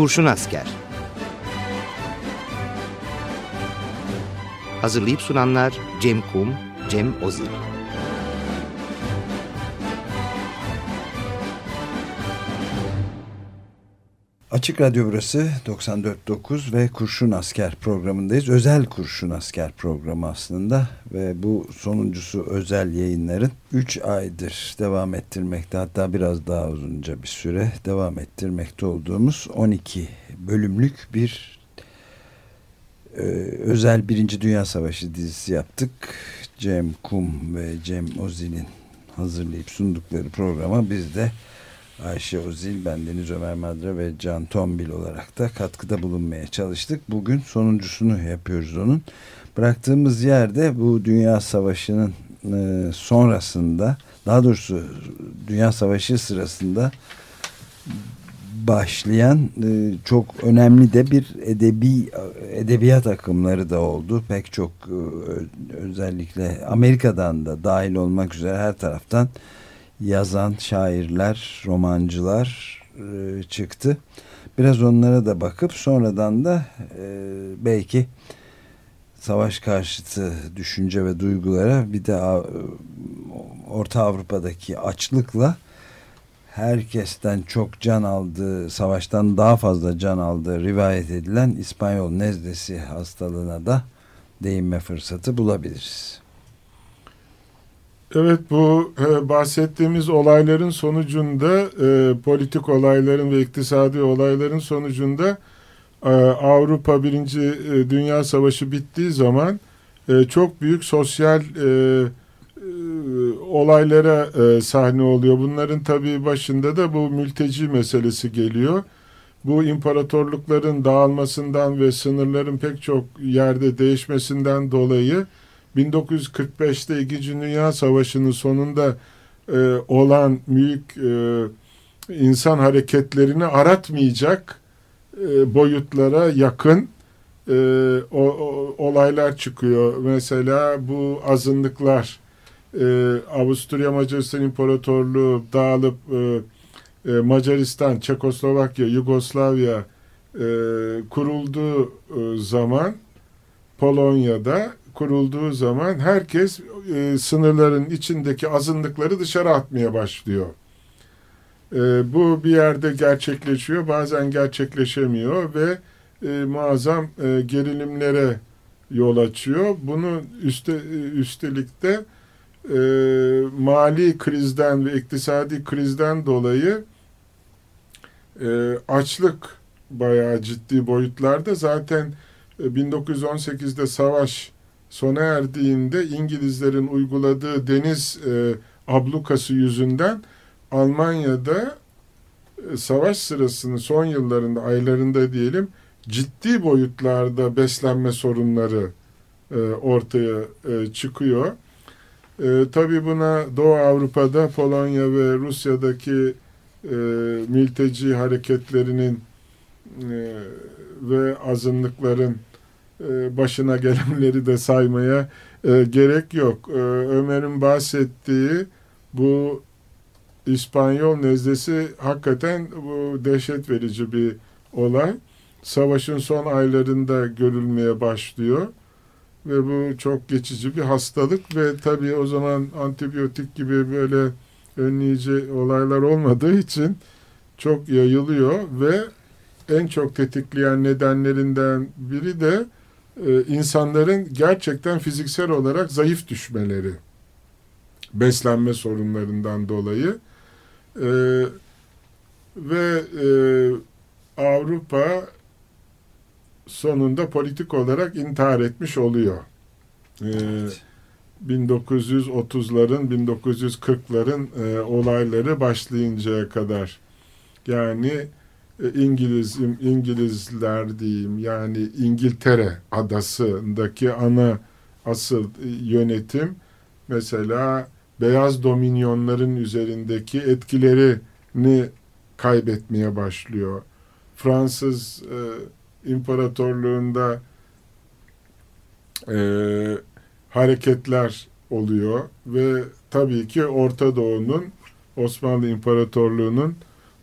Kurşun Asker. Hazırlayıp sunanlar Cem Kum, Cem Ozil Açık Radyo burası 94.9 ve Kurşun Asker programındayız. Özel Kurşun Asker programı aslında ve bu sonuncusu özel yayınların 3 aydır devam ettirmekte hatta biraz daha uzunca bir süre devam ettirmekte olduğumuz 12 bölümlük bir e, özel Birinci Dünya Savaşı dizisi yaptık. Cem Kum ve Cem Ozi'nin hazırlayıp sundukları programa biz de Ayşe Ozil, ben Deniz Ömer Madra ve Can Tombil olarak da katkıda bulunmaya çalıştık. Bugün sonuncusunu yapıyoruz onun. Bıraktığımız yerde bu Dünya Savaşı'nın e, sonrasında, daha doğrusu Dünya Savaşı sırasında başlayan e, çok önemli de bir edebi edebiyat akımları da oldu. Pek çok e, özellikle Amerika'dan da dahil olmak üzere her taraftan yazan şairler, romancılar e, çıktı. Biraz onlara da bakıp sonradan da e, belki savaş karşıtı düşünce ve duygulara bir de Orta Avrupa'daki açlıkla herkesten çok can aldığı, savaştan daha fazla can aldığı rivayet edilen İspanyol nezdesi hastalığına da değinme fırsatı bulabiliriz. Evet bu e, bahsettiğimiz olayların sonucunda e, politik olayların ve iktisadi olayların sonucunda e, Avrupa Birinci e, Dünya Savaşı bittiği zaman e, çok büyük sosyal e, e, olaylara e, sahne oluyor. Bunların tabii başında da bu mülteci meselesi geliyor. Bu imparatorlukların dağılmasından ve sınırların pek çok yerde değişmesinden dolayı 1945'te İkinci Dünya Savaşı'nın sonunda e, olan büyük e, insan hareketlerini aratmayacak e, boyutlara yakın e, o, o, olaylar çıkıyor. Mesela bu azınlıklar e, Avusturya Macaristan İmparatorluğu dağılıp e, e, Macaristan, Çekoslovakya, Yugoslavya e, kurulduğu e, zaman Polonya'da kurulduğu zaman herkes e, sınırların içindeki azınlıkları dışarı atmaya başlıyor. E, bu bir yerde gerçekleşiyor, bazen gerçekleşemiyor ve e, muazzam e, gerilimlere yol açıyor. Bunu üste, üstelik de e, mali krizden ve iktisadi krizden dolayı e, açlık bayağı ciddi boyutlarda. Zaten 1918'de e, savaş sona erdiğinde İngilizlerin uyguladığı deniz e, ablukası yüzünden Almanya'da e, savaş sırasının son yıllarında, aylarında diyelim ciddi boyutlarda beslenme sorunları e, ortaya e, çıkıyor. E, tabii buna Doğu Avrupa'da Polonya ve Rusya'daki e, mülteci hareketlerinin e, ve azınlıkların başına gelenleri de saymaya e, gerek yok. E, Ömer'in bahsettiği bu İspanyol nezdesi hakikaten bu dehşet verici bir olay. Savaşın son aylarında görülmeye başlıyor ve bu çok geçici bir hastalık ve tabii o zaman antibiyotik gibi böyle önleyici olaylar olmadığı için çok yayılıyor ve en çok tetikleyen nedenlerinden biri de e, insanların gerçekten fiziksel olarak zayıf düşmeleri beslenme sorunlarından dolayı e, ve e, Avrupa sonunda politik olarak intihar etmiş oluyor. E, evet. 1930'ların 1940'ların e, olayları başlayıncaya kadar yani İngiliz İngilizler diyeyim yani İngiltere adasındaki ana asıl yönetim mesela beyaz dominyonların üzerindeki etkilerini kaybetmeye başlıyor. Fransız e, imparatorluğunda e, hareketler oluyor ve tabii ki Orta Doğu'nun Osmanlı İmparatorluğu'nun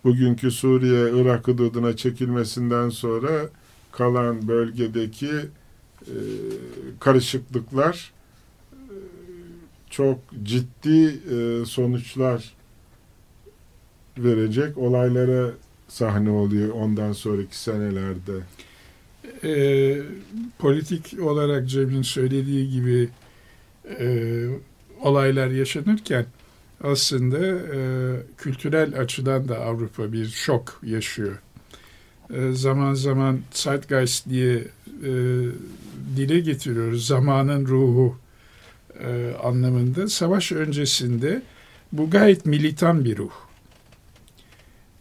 bugünkü Suriye, Irak hududuna çekilmesinden sonra kalan bölgedeki e, karışıklıklar e, çok ciddi e, sonuçlar verecek olaylara sahne oluyor ondan sonraki senelerde. E, politik olarak Cem'in söylediği gibi e, olaylar yaşanırken aslında e, kültürel açıdan da Avrupa bir şok yaşıyor. E, zaman zaman Zeitgeist diye e, dile getiriyoruz. Zamanın ruhu e, anlamında. Savaş öncesinde bu gayet militan bir ruh.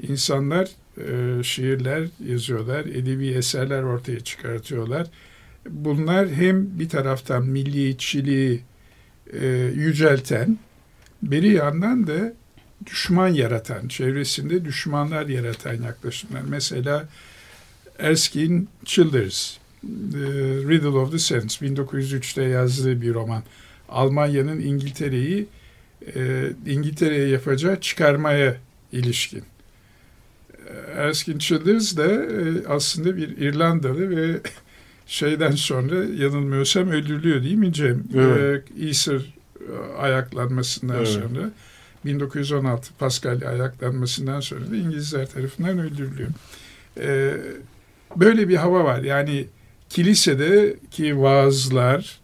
İnsanlar e, şiirler yazıyorlar, edebi eserler ortaya çıkartıyorlar. Bunlar hem bir taraftan milliyetçiliği e, yücelten, bir yandan da düşman yaratan, çevresinde düşmanlar yaratan yaklaşımlar. Mesela Erskine Childers, The Riddle of the Sense, 1903'te yazdığı bir roman. Almanya'nın İngiltere'yi e, İngiltere'ye yapacağı çıkarmaya ilişkin. Erskine Childers de e, aslında bir İrlandalı ve şeyden sonra yanılmıyorsam öldürülüyor değil mi Cem? Evet. E, Easter ayaklanmasından evet. sonra 1916 Pascal ayaklanmasından sonra da İngilizler tarafından öldürülüyor. Ee, böyle bir hava var. Yani kilisedeki vaazlar,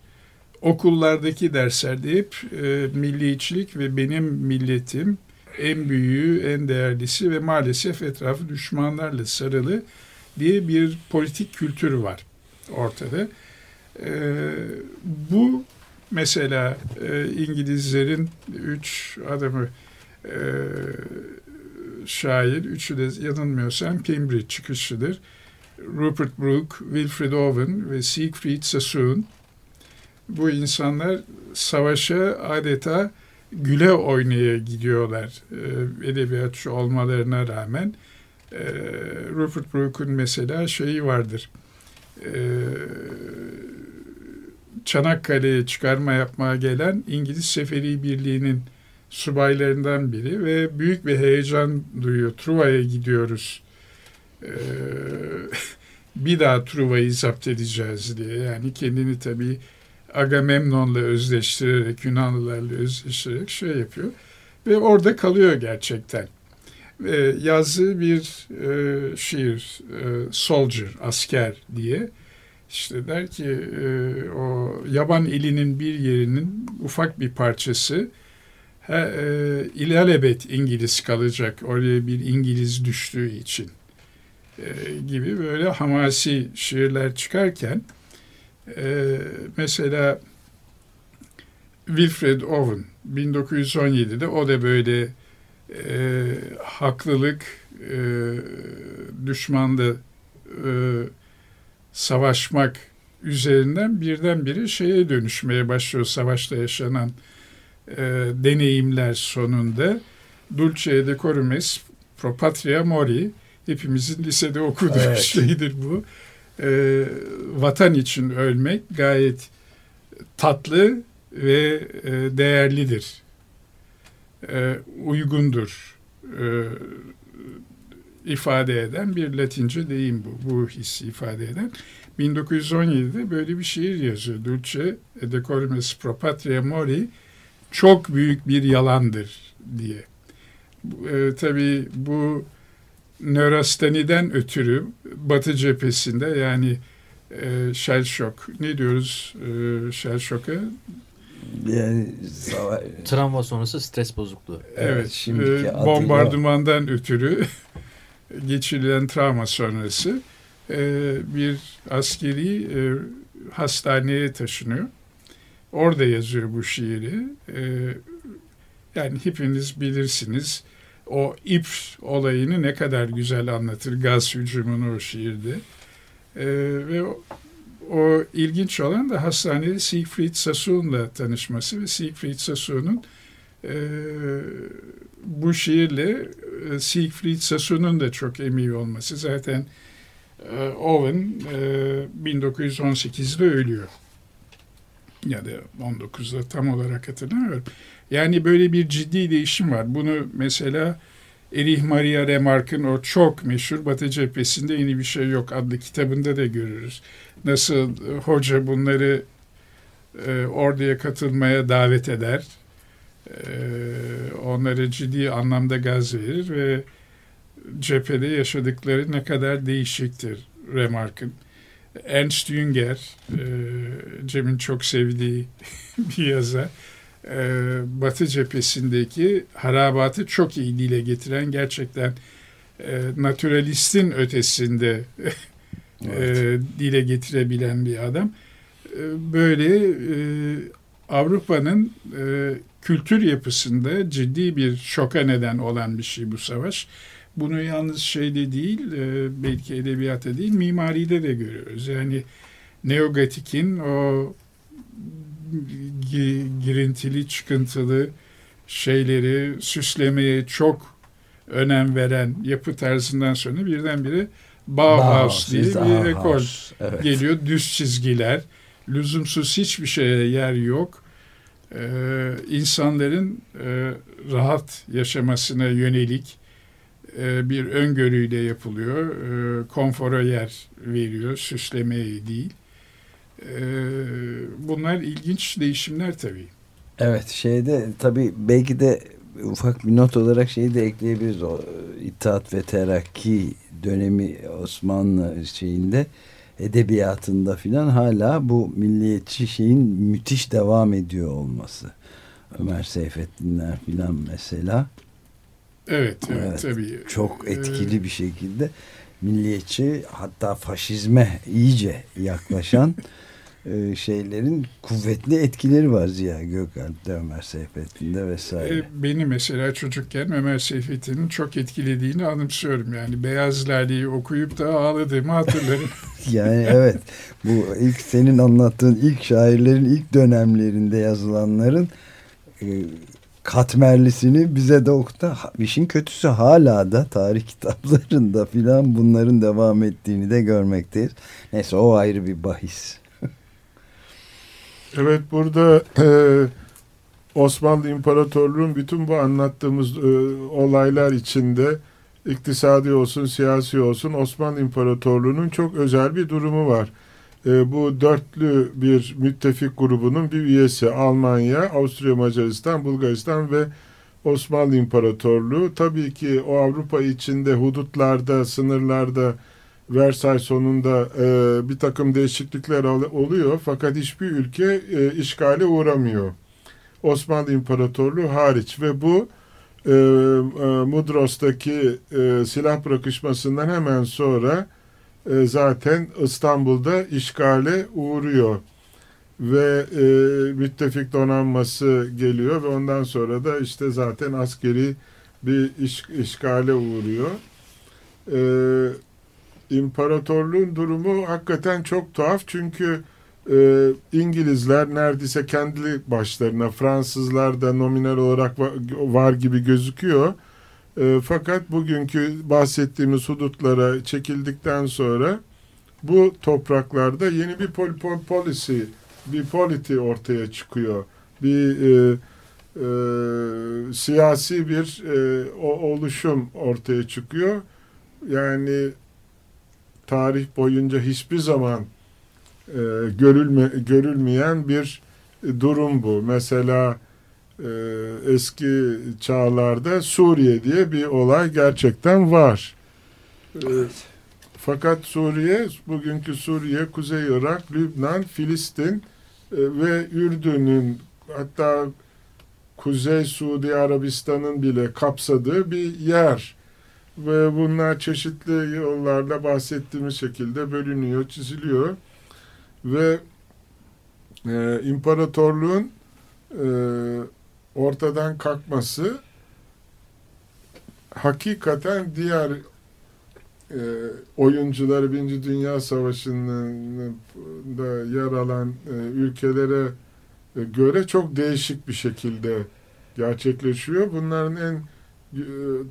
okullardaki derslerde hep e, milliyetçilik ve benim milletim en büyüğü, en değerlisi ve maalesef etrafı düşmanlarla sarılı diye bir politik kültür var ortada. Ee, bu mesela e, İngilizlerin üç adamı e, şair, üçü de yanılmıyorsam Cambridge çıkışlıdır. Rupert Brooke, Wilfred Owen ve Siegfried Sassoon. Bu insanlar savaşa adeta güle oynaya gidiyorlar e, edebiyatçı olmalarına rağmen. E, Rupert Brooke'un mesela şeyi vardır. E, Çanakkale'ye çıkarma yapmaya gelen İngiliz Seferi Birliği'nin subaylarından biri ve büyük bir heyecan duyuyor. Truva'ya gidiyoruz. Ee, bir daha Truva'yı zapt edeceğiz diye. Yani kendini tabii Agamemnon'la özleştirerek, Yunanlılarla özleştirerek şey yapıyor. Ve orada kalıyor gerçekten. Ve yazdığı bir e, şiir, e, Soldier, asker diye işte der ki e, o yaban ilinin bir yerinin ufak bir parçası. He, e, ilelebet İngiliz kalacak oraya bir İngiliz düştüğü için e, gibi böyle hamasi şiirler çıkarken e, mesela Wilfred Owen 1917'de o da böyle e, haklılık e, düşmanda e, savaşmak üzerinden birdenbire şeye dönüşmeye başlıyor savaşta yaşanan e, deneyimler sonunda. Dulce de Corumes Pro Patria Mori hepimizin lisede okuduğu evet. şeydir bu. E, vatan için ölmek gayet tatlı ve e, değerlidir. E, uygundur. E, ifade eden bir Latince deyim bu. Bu hissi ifade eden. 1917'de böyle bir şiir yazıyor. Dulce de Corimes Pro Patria Mori çok büyük bir yalandır diye. E, tabii bu nörosteniden ötürü Batı cephesinde yani e, shell shock ne diyoruz e, shell shock'a? Yani travma sonrası stres bozukluğu. Evet, evet e, bombardımandan ötürü geçirilen travma sonrası e, bir askeri e, hastaneye taşınıyor. Orada yazıyor bu şiiri. E, yani hepiniz bilirsiniz o ip olayını ne kadar güzel anlatır gaz hücumunu o şiirde. Ve o, o ilginç olan da hastanede Siegfried Sassoon'la tanışması ve Siegfried Sassoon'un e, bu şiirle e, Siegfried Sassoon'un da çok emeği olması. Zaten e, Owen e, 1918'de ölüyor. Ya da 19'da tam olarak hatırlamıyorum. Yani böyle bir ciddi değişim var. Bunu mesela Erich Maria Remarque'ın o çok meşhur Batı cephesinde yeni bir şey yok adlı kitabında da görürüz. Nasıl hoca bunları e, orduya katılmaya davet eder. E, onlara ciddi anlamda gaz verir ve cephede yaşadıkları ne kadar değişiktir Remarque'ın. Ernst Jünger, e, Cem'in çok sevdiği bir yazar. E, Batı cephesindeki harabatı çok iyi dile getiren gerçekten e, naturalistin ötesinde evet. dile getirebilen bir adam. Böyle Avrupa'nın e, kültür yapısında ciddi bir şoka neden olan bir şey bu savaş. Bunu yalnız şeyde değil, e, belki edebiyatta değil, mimaride de görüyoruz. Yani neogotikin o girintili, çıkıntılı şeyleri süslemeye çok önem veren yapı tarzından sonra birdenbire Bauhaus, Bauhaus diye bir ekol evet. geliyor. Düz çizgiler, lüzumsuz hiçbir şeye yer yok. Ee, insanların e, rahat yaşamasına yönelik e, bir öngörüyle yapılıyor. E, konfora yer veriyor, süslemeye değil. E, bunlar ilginç değişimler tabii. Evet şeyde tabii belki de ufak bir not olarak şeyi de ekleyebiliriz. O İttihat ve Terakki dönemi Osmanlı şeyinde edebiyatında filan hala bu milliyetçi şeyin müthiş devam ediyor olması. Ömer Seyfettinler filan mesela Evet, evet, evet tabii. Çok etkili ee, bir şekilde milliyetçi hatta faşizme iyice yaklaşan e, şeylerin kuvvetli etkileri var Ziya Gökalp'te, Ömer Seyfettin'de vesaire. E, beni mesela çocukken Ömer Seyfettin'in çok etkilediğini anımsıyorum. Yani Beyaz Lale'yi okuyup da ağladığımı hatırlarım. yani evet bu ilk senin anlattığın ilk şairlerin ilk dönemlerinde yazılanların e, katmerlisini bize de okuta. İşin kötüsü hala da tarih kitaplarında filan bunların devam ettiğini de görmekteyiz. Neyse o ayrı bir bahis. Evet burada e, Osmanlı İmparatorluğu'nun bütün bu anlattığımız e, olaylar içinde iktisadi olsun, siyasi olsun Osmanlı İmparatorluğu'nun çok özel bir durumu var e, bu dörtlü bir müttefik grubunun bir üyesi Almanya, Avusturya, Macaristan, Bulgaristan ve Osmanlı İmparatorluğu. Tabii ki o Avrupa içinde hudutlarda, sınırlarda Versay sonunda e, bir takım değişiklikler oluyor fakat hiçbir ülke e, işgale uğramıyor. Osmanlı İmparatorluğu hariç ve bu e, e, Mudros'taki e, silah bırakışmasından hemen sonra e, zaten İstanbul'da işgale uğruyor ve e, müttefik donanması geliyor ve ondan sonra da işte zaten askeri bir iş, işgale uğruyor. E, imparatorluğun durumu hakikaten çok tuhaf çünkü e, İngilizler neredeyse kendi başlarına Fransızlar da nominal olarak var, gibi gözüküyor e, fakat bugünkü bahsettiğimiz hudutlara çekildikten sonra bu topraklarda yeni bir pol, pol, policy, bir politi ortaya çıkıyor. Bir e, e, siyasi bir e, o, oluşum ortaya çıkıyor. Yani tarih boyunca hiçbir zaman e, görülme, görülmeyen bir durum bu. Mesela e, eski çağlarda Suriye diye bir olay gerçekten var. E, fakat Suriye, bugünkü Suriye, Kuzey Irak, Lübnan, Filistin e, ve Ürdün'ün hatta Kuzey Suudi Arabistan'ın bile kapsadığı bir yer. Ve bunlar çeşitli yollarla bahsettiğimiz şekilde bölünüyor, çiziliyor. Ve e, imparatorluğun e, ortadan kalkması hakikaten diğer e, oyuncuları Birinci Dünya Savaşı'nda yer alan e, ülkelere e, göre çok değişik bir şekilde gerçekleşiyor. Bunların en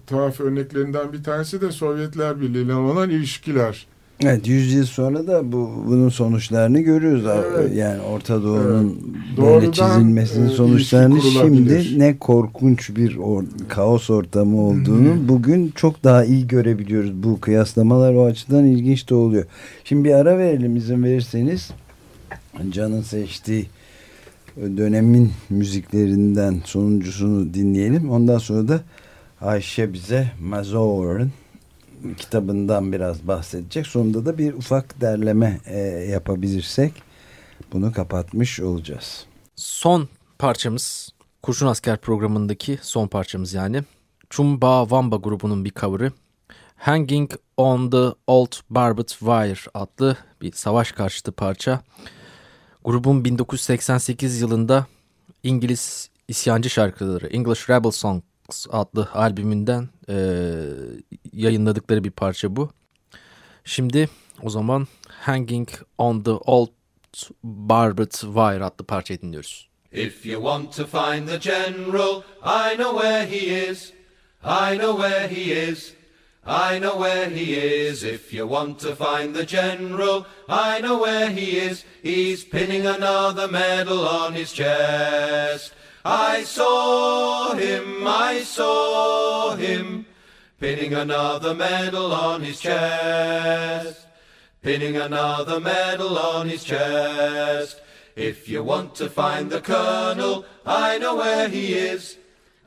tuhaf örneklerinden bir tanesi de Sovyetler Birliği ile olan ilişkiler. Evet 100 yıl sonra da bu bunun sonuçlarını görüyoruz. Evet. Yani Orta Doğu'nun evet. böyle çizilmesinin e, sonuçlarını şimdi ne korkunç bir or, kaos ortamı olduğunu hmm. bugün çok daha iyi görebiliyoruz. Bu kıyaslamalar o açıdan ilginç de oluyor. Şimdi bir ara verelim izin verirseniz. Can'ın seçtiği dönemin müziklerinden sonuncusunu dinleyelim. Ondan sonra da Ayşe bize Mazower'ın kitabından biraz bahsedecek. Sonunda da bir ufak derleme e, yapabilirsek bunu kapatmış olacağız. Son parçamız Kurşun Asker programındaki son parçamız yani. Chumba Wamba grubunun bir cover'ı. Hanging on the Old Barbed Wire adlı bir savaş karşıtı parça. Grubun 1988 yılında İngiliz isyancı şarkıları English Rebel Adlı albümünden e, yayınladıkları bir parça bu. Şimdi o zaman Hanging on the Old Barbed Wire adlı parçayı dinliyoruz. If you want to find the general, I know where he is. I know where he is. I know where he is. If you want to find the general, I know where he is. He's pinning another medal on his chest. I saw him, I saw him, pinning another medal on his chest. Pinning another medal on his chest. If you want to find the colonel, I know where he is.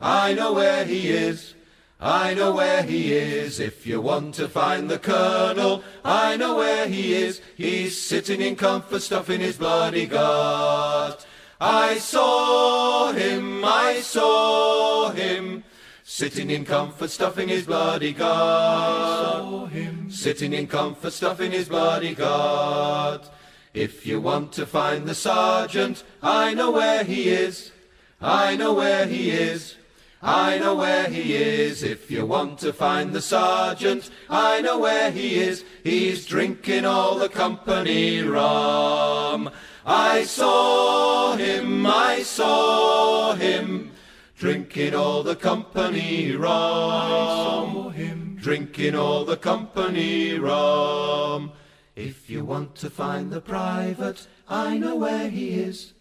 I know where he is. I know where he is. If you want to find the colonel, I know where he is. He's sitting in comfort, stuffing his bloody gut. I saw him, I saw him, sitting in comfort, stuffing his bloody gut. Sitting in comfort, stuffing his bloody gut. If you want to find the sergeant, I know where he is. I know where he is. I know where he is. If you want to find the sergeant, I know where he is. He's drinking all the company rum. I saw him, I saw him, drinking all the company rum. I saw him, Drinking all the company rum. If you want to find the private, I know where he is.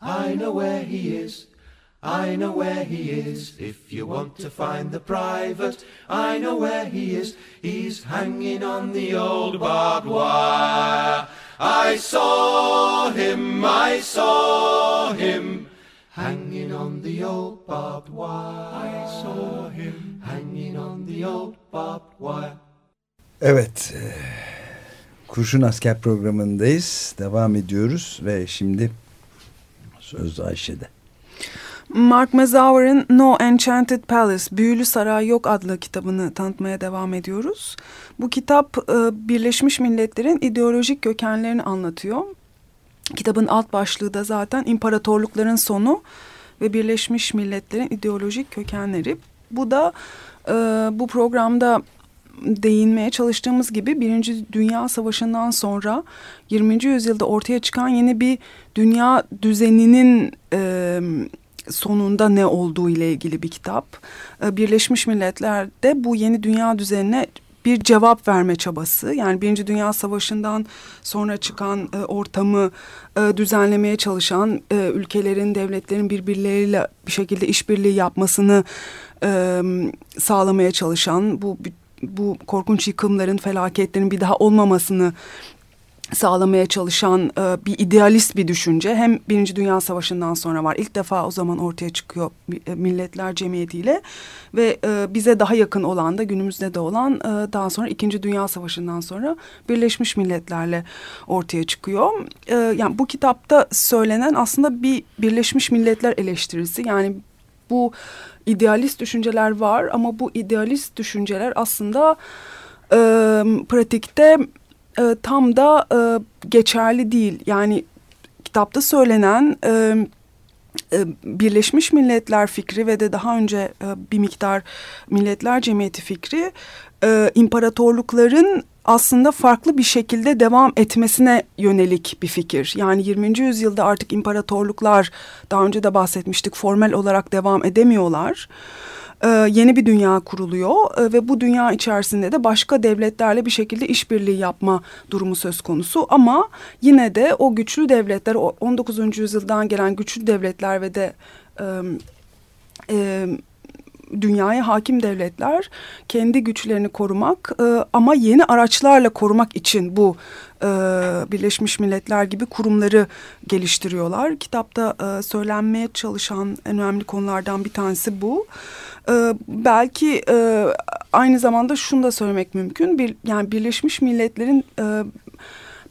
I know where he is. I know where he is. If you want to find the private, I know where he is. He's hanging on the old barbed wire. I saw him, I saw him, hanging on the old barbed wire. I saw him, hanging on the old barbed wire. Evet, e, Kurşun Asker programındayız. Devam ediyoruz ve şimdi söz Ayşe'de. Mark Mazauer'ın No Enchanted Palace, Büyülü Saray Yok adlı kitabını tanıtmaya devam ediyoruz. Bu kitap e, Birleşmiş Milletler'in ideolojik kökenlerini anlatıyor. Kitabın alt başlığı da zaten imparatorlukların sonu ve Birleşmiş Milletler'in ideolojik kökenleri. Bu da e, bu programda değinmeye çalıştığımız gibi Birinci Dünya Savaşı'ndan sonra 20. yüzyılda ortaya çıkan yeni bir dünya düzeninin e, sonunda ne olduğu ile ilgili bir kitap. Ee, Birleşmiş Milletler'de bu yeni dünya düzenine bir cevap verme çabası. Yani Birinci Dünya Savaşı'ndan sonra çıkan e, ortamı e, düzenlemeye çalışan e, ülkelerin, devletlerin birbirleriyle bir şekilde işbirliği yapmasını e, sağlamaya çalışan bu bu korkunç yıkımların, felaketlerin bir daha olmamasını sağlamaya çalışan e, bir idealist bir düşünce hem Birinci Dünya Savaşı'ndan sonra var. İlk defa o zaman ortaya çıkıyor e, Milletler Cemiyeti'yle ve e, bize daha yakın olan da günümüzde de olan e, daha sonra İkinci Dünya Savaşı'ndan sonra Birleşmiş Milletler'le ortaya çıkıyor. E, yani bu kitapta söylenen aslında bir Birleşmiş Milletler eleştirisi yani bu idealist düşünceler var ama bu idealist düşünceler aslında e, pratikte e, tam da e, geçerli değil. Yani kitapta söylenen e, e, Birleşmiş Milletler fikri ve de daha önce e, bir miktar Milletler Cemiyeti fikri e, imparatorlukların aslında farklı bir şekilde devam etmesine yönelik bir fikir. Yani 20. yüzyılda artık imparatorluklar daha önce de bahsetmiştik formel olarak devam edemiyorlar. Yeni bir dünya kuruluyor e, ve bu dünya içerisinde de başka devletlerle bir şekilde işbirliği yapma durumu söz konusu. Ama yine de o güçlü devletler, 19. yüzyıldan gelen güçlü devletler ve de e, e, dünyaya hakim devletler kendi güçlerini korumak e, ama yeni araçlarla korumak için bu e, Birleşmiş Milletler gibi kurumları geliştiriyorlar. Kitapta e, söylenmeye çalışan en önemli konulardan bir tanesi bu. E, belki e, aynı zamanda şunu da söylemek mümkün. Bir, yani Birleşmiş Milletler'in e,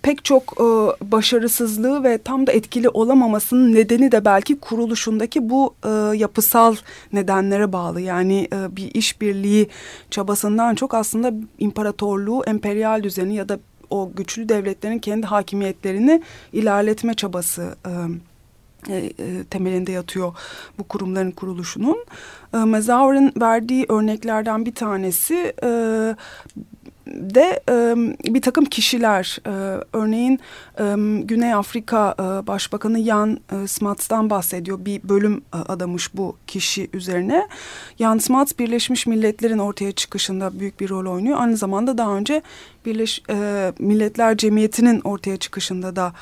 pek çok e, başarısızlığı ve tam da etkili olamamasının nedeni de belki kuruluşundaki bu e, yapısal nedenlere bağlı. Yani e, bir işbirliği çabasından çok aslında imparatorluğu, emperyal düzeni ya da o güçlü devletlerin kendi hakimiyetlerini ilerletme çabası e, e, e temelinde yatıyor bu kurumların kuruluşunun. E, Mazaur'un verdiği örneklerden bir tanesi e, de e, bir takım kişiler e, örneğin e, Güney Afrika e, Başbakanı Jan e, Smuts'tan bahsediyor. Bir bölüm e, adamış bu kişi üzerine. Jan Smuts Birleşmiş Milletler'in ortaya çıkışında büyük bir rol oynuyor. Aynı zamanda daha önce Birleş e, Milletler Cemiyeti'nin ortaya çıkışında da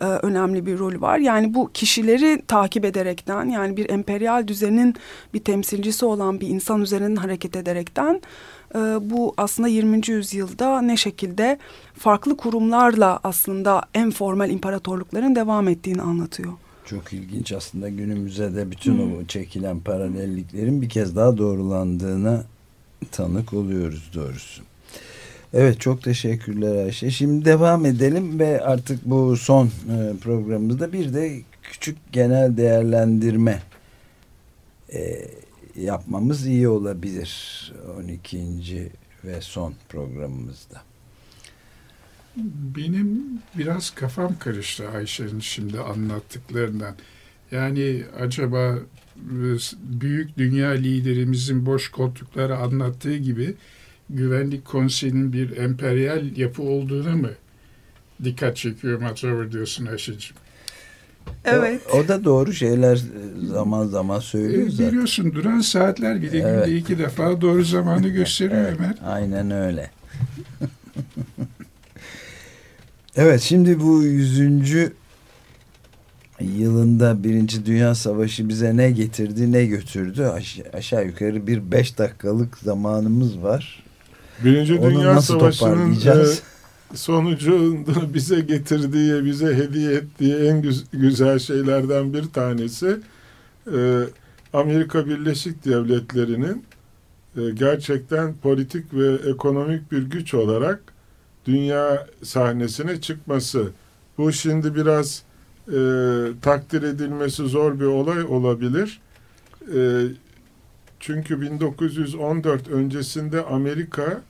e, önemli bir rolü var. Yani bu kişileri takip ederekten yani bir emperyal düzenin bir temsilcisi olan bir insan üzerinden hareket ederekten e, bu aslında 20. yüzyılda ne şekilde farklı kurumlarla aslında en formal imparatorlukların devam ettiğini anlatıyor. Çok ilginç aslında günümüze de bütün hmm. o çekilen paralelliklerin bir kez daha doğrulandığına tanık oluyoruz doğrusu. Evet çok teşekkürler Ayşe. Şimdi devam edelim ve artık bu son e, programımızda bir de küçük genel değerlendirme e, yapmamız iyi olabilir 12. ve son programımızda. Benim biraz kafam karıştı Ayşe'nin şimdi anlattıklarından. Yani acaba büyük dünya liderimizin boş koltukları anlattığı gibi Güvenlik Konseyi'nin bir emperyal yapı olduğuna mı dikkat çekiyor acaba diyorsun Ayşe'cim? Evet. O, o da doğru şeyler zaman zaman söylüyor e, zaten. Biliyorsun duran saatler bile evet. günde iki defa doğru zamanı gösteriyor evet, Ömer. Aynen öyle. evet şimdi bu yüzüncü yılında Birinci Dünya Savaşı bize ne getirdi ne götürdü Aş aşağı yukarı bir beş dakikalık zamanımız var. Birinci Onu Dünya Savaşı'nın e, sonucunda bize getirdiği, bize hediye ettiği en güzel şeylerden bir tanesi e, Amerika Birleşik Devletleri'nin e, gerçekten politik ve ekonomik bir güç olarak dünya sahnesine çıkması. Bu şimdi biraz e, takdir edilmesi zor bir olay olabilir. E, çünkü 1914 öncesinde Amerika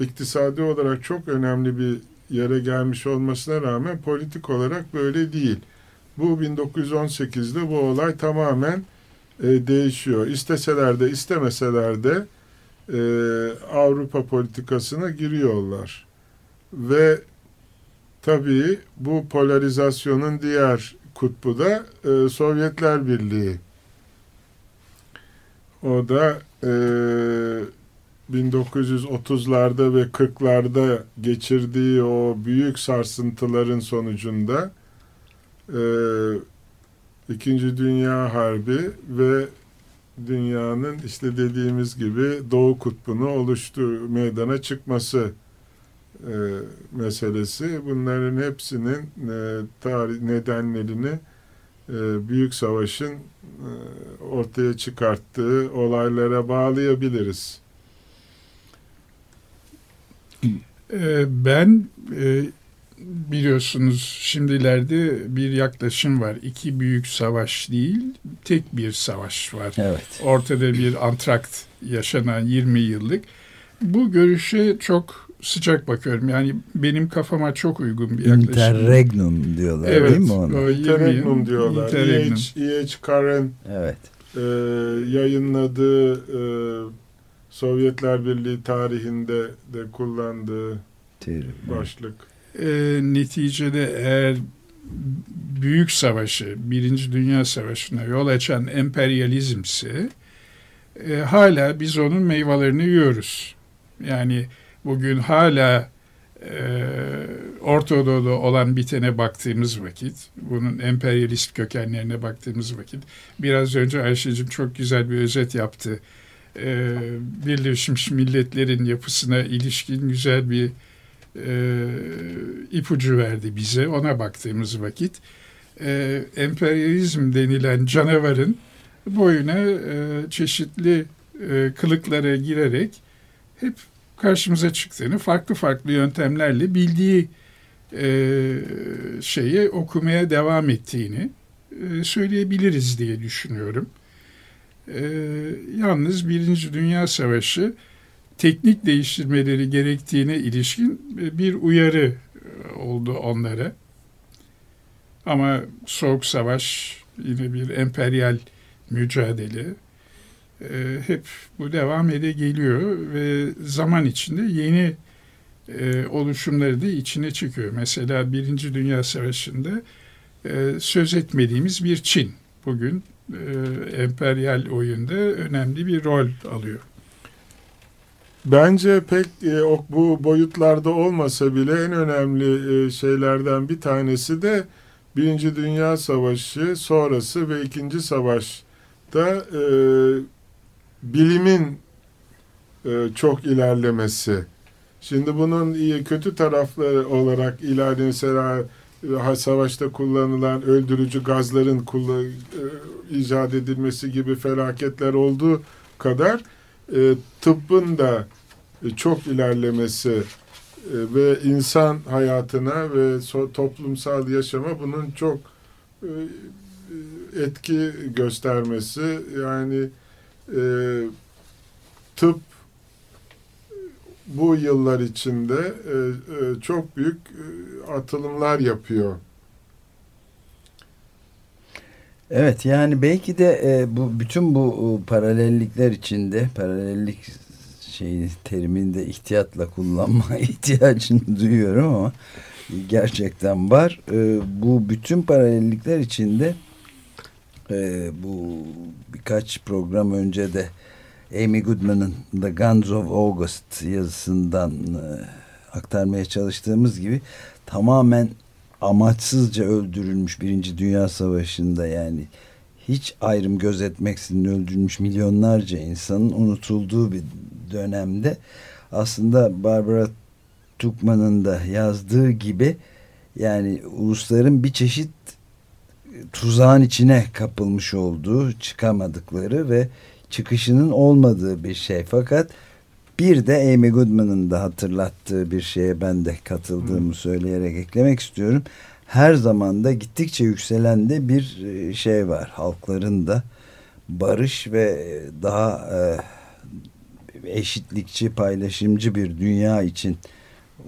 iktisadi olarak çok önemli bir yere gelmiş olmasına rağmen politik olarak böyle değil. Bu 1918'de bu olay tamamen e, değişiyor. İsteseler de istemeseler de e, Avrupa politikasına giriyorlar. Ve tabii bu polarizasyonun diğer kutbu da e, Sovyetler Birliği. O da e, 1930'larda ve 40'larda geçirdiği o büyük sarsıntıların sonucunda e, İkinci Dünya Harbi ve dünyanın işte dediğimiz gibi Doğu Kutbu'nu oluştu, meydana çıkması e, meselesi. Bunların hepsinin e, tarih nedenlerini e, Büyük Savaş'ın e, ortaya çıkarttığı olaylara bağlayabiliriz. Ee, ben e, biliyorsunuz şimdilerde bir yaklaşım var. İki büyük savaş değil, tek bir savaş var. Evet. Ortada bir antrakt yaşanan 20 yıllık. Bu görüşe çok sıcak bakıyorum. Yani benim kafama çok uygun bir yaklaşım. Interregnum diyorlar evet, değil mi ona? Interregnum diyorlar. Interregnum. E.H. Karen evet. e, yayınladığı e, Sovyetler Birliği tarihinde de kullandığı Terim, başlık. E, neticede eğer büyük savaşı, Birinci Dünya Savaşı'na yol açan emperyalizmse e, hala biz onun meyvelerini yiyoruz. Yani bugün hala e, Orta Doğu'da olan bitene baktığımız vakit, bunun emperyalist kökenlerine baktığımız vakit, biraz önce Ayşe'cim çok güzel bir özet yaptı. E, Birleşmiş Milletler'in yapısına ilişkin güzel bir e, ipucu verdi bize. Ona baktığımız vakit e, emperyalizm denilen canavarın boyuna e, çeşitli e, kılıklara girerek hep karşımıza çıktığını, farklı farklı yöntemlerle bildiği e, şeyi okumaya devam ettiğini e, söyleyebiliriz diye düşünüyorum. E, yalnız Birinci Dünya Savaşı teknik değiştirmeleri gerektiğine ilişkin bir uyarı oldu onlara. Ama Soğuk Savaş yine bir emperyal mücadele. E, hep bu devam ede geliyor ve zaman içinde yeni e, oluşumları da içine çıkıyor. Mesela Birinci Dünya Savaşı'nda e, söz etmediğimiz bir Çin bugün e, emperyal oyunda önemli bir rol alıyor. Bence pek e, bu boyutlarda olmasa bile en önemli e, şeylerden bir tanesi de Birinci Dünya Savaşı sonrası ve İkinci Savaş'ta e, bilimin e, çok ilerlemesi. Şimdi bunun iyi kötü tarafları olarak e, savaşta kullanılan öldürücü gazların kullan, e, icat edilmesi gibi felaketler olduğu kadar e, tıbbın da e, çok ilerlemesi ve insan hayatına ve toplumsal yaşama bunun çok etki göstermesi yani tıp bu yıllar içinde e, e, çok büyük e, atılımlar yapıyor. Evet yani belki de bu bütün bu paralellikler içinde paralellik şeyi teriminde ihtiyatla kullanma ihtiyacını duyuyorum ama gerçekten var. Bu bütün paralellikler içinde bu birkaç program önce de Amy Goodman'ın The Guns of August yazısından e, aktarmaya çalıştığımız gibi tamamen amaçsızca öldürülmüş Birinci Dünya Savaşı'nda yani hiç ayrım gözetmeksizin öldürülmüş milyonlarca insanın unutulduğu bir dönemde aslında Barbara Tuchman'ın da yazdığı gibi yani ulusların bir çeşit tuzağın içine kapılmış olduğu çıkamadıkları ve çıkışının olmadığı bir şey. Fakat bir de Amy Goodman'ın da hatırlattığı bir şeye ben de katıldığımı hmm. söyleyerek eklemek istiyorum. Her zaman da gittikçe yükselen de bir e, şey var. Halkların da barış ve daha e, eşitlikçi, paylaşımcı bir dünya için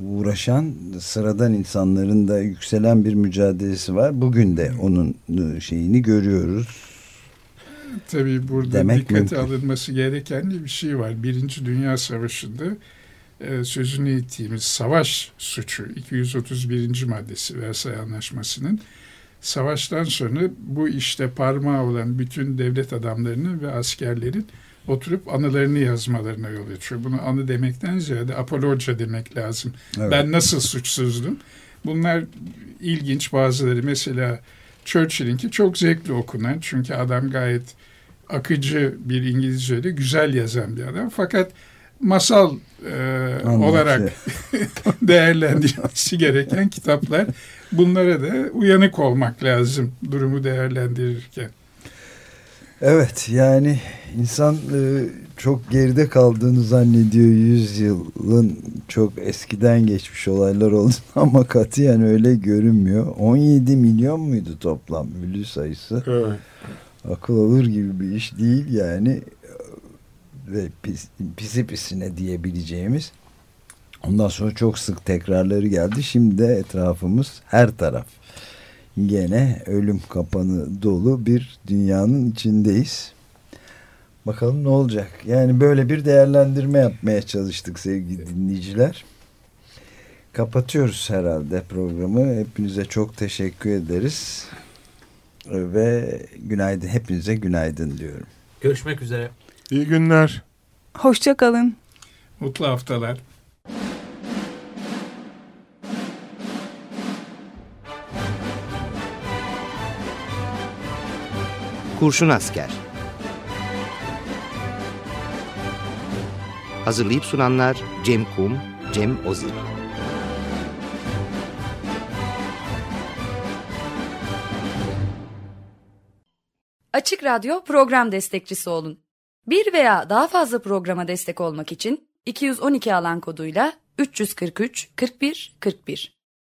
uğraşan sıradan insanların da yükselen bir mücadelesi var. Bugün de onun e, şeyini görüyoruz Tabii burada Demek dikkate mümkün. alınması gereken bir şey var. Birinci Dünya Savaşı'nda e, sözünü ettiğimiz savaş suçu 231. maddesi Versay Anlaşması'nın savaştan sonra bu işte parmağı olan bütün devlet adamlarının ve askerlerin oturup anılarını yazmalarına yol açıyor. Bunu anı demekten ziyade apoloja demek lazım. Evet. Ben nasıl suçsuzdum? Bunlar ilginç bazıları mesela Churchill'inki çok zevkli okunan çünkü adam gayet akıcı bir İngilizceyle güzel yazan bir adam. Fakat masal e, olarak değerlendirilmesi gereken kitaplar. Bunlara da uyanık olmak lazım durumu değerlendirirken. Evet yani insan e, çok geride kaldığını zannediyor. Yüzyılın çok eskiden geçmiş olaylar oldu ama katiyen öyle görünmüyor. 17 milyon muydu toplam ölü sayısı? Evet. Akıl alır gibi bir iş değil yani. Ve pis, pisi pisine diyebileceğimiz. Ondan sonra çok sık tekrarları geldi. Şimdi de etrafımız her taraf gene ölüm kapanı dolu bir dünyanın içindeyiz bakalım ne olacak yani böyle bir değerlendirme yapmaya çalıştık sevgili dinleyiciler kapatıyoruz herhalde programı hepinize çok teşekkür ederiz ve günaydın hepinize günaydın diyorum. Görüşmek üzere. İyi günler. Hoşçakalın. Mutlu haftalar. Kurşun Asker. Hazırlayıp sunanlar Cem Kum, Cem Ozil Açık Radyo program destekçisi olun. Bir veya daha fazla programa destek olmak için 212 alan koduyla 343 41 41